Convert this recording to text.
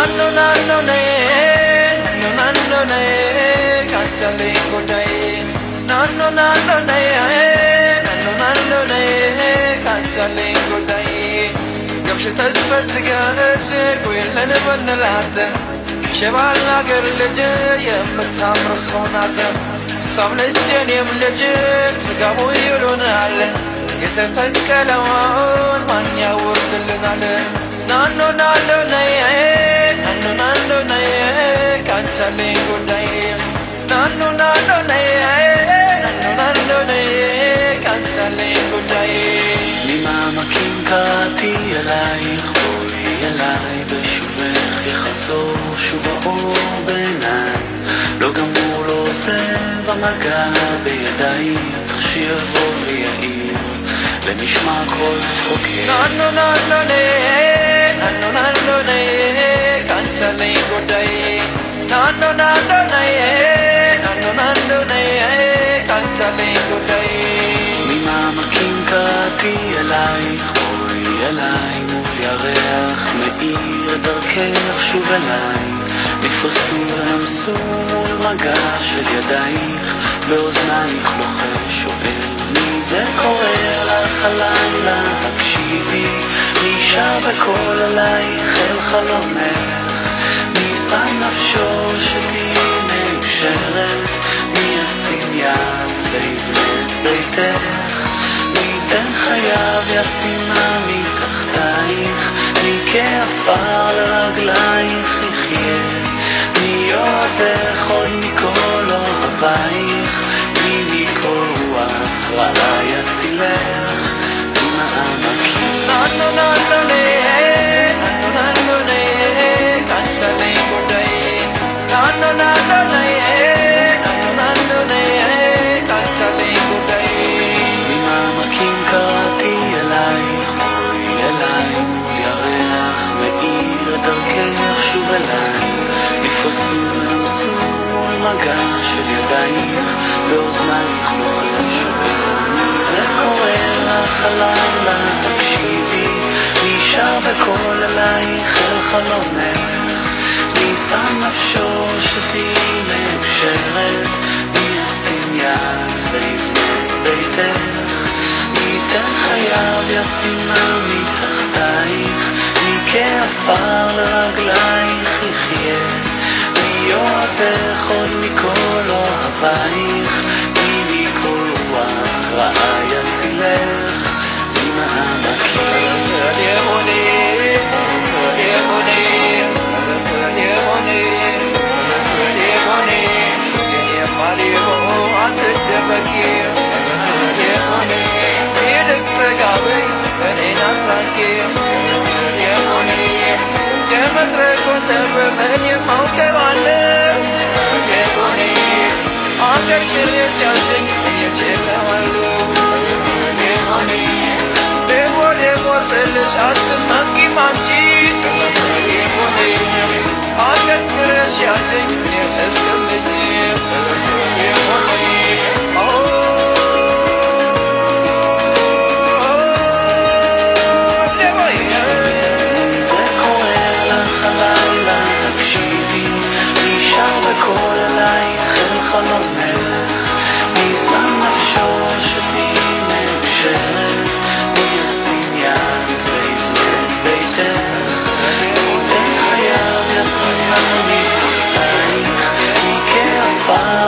naannoo naannoo na'ee naannoo naannoo na'ee kachalee godha'ee naannoo naannoo na'ee naannoo naannoo na'ee kachalee godha'ee gabshe tasfatti gaashe kuyelan banalaat ሸባላ አገር ልጅ የምታምር ሰው ናት እሷም ልጅ እኔም ልጅ ትጋቡ ይሉናል የተሰቀለውን ማን ያወርድልናል naannoo naannoo nayee naannoo naannoo nayee kan callee godhayee naannoo naannoo nayee naannoo naannoo nayee kan callee godhayee. Mimama kinkaati yalaayi xuyi yalaayi bashubeh יחזור שוב האור בעיניי לא גמור לא עוזב המגע בידייך שיבוא ויעיר למשמע כל צחוקך naannoo naannoo nayee kan callee godhayee naannoo naannoo nayee naannoo naannoo nayee kan callee godhayee. מול ירח, מאיר דרכך שוב אלייך נפרסו ונמסו מול מגע של ידייך באוזנייך לוחש שואל מי זה קורא לך הלילה? הקשיבי מי שר בקול אלייך אל חלומך מי שם נפשו שתהיי מאושרת? מי ישים יד ויבנה את ביתך? מי ייתן חייו ישימה מתחתייך? מי כעפר לרגלייך ואכול מכל אוהבייך, מי מכוח רעי יצילך, במעמקים. Na na na na מגע של ידייך באוזנייך לוחש מי זה קורא לך הלילה תקשיבי שר בקול אלייך אל חלומך מי שם נפשו שתהיי מאושרת? מי ישים יד ויבנה את ביתך? מי ייתן חייו ישימה מתחתייך? מי כעפר לרגלייך יחיה? מי אוהבך נכון מכל אוהבייך, מי מכל רוח רעה יצילך, ממעמקים. Yeah, money. Yeah, money. Yeah, money. Yeah, money. Yeah, money. Yeah, money. Yeah, Artık hangi mancı Adet kırış yazın כעפר